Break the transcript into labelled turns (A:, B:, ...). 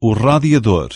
A: o radiador.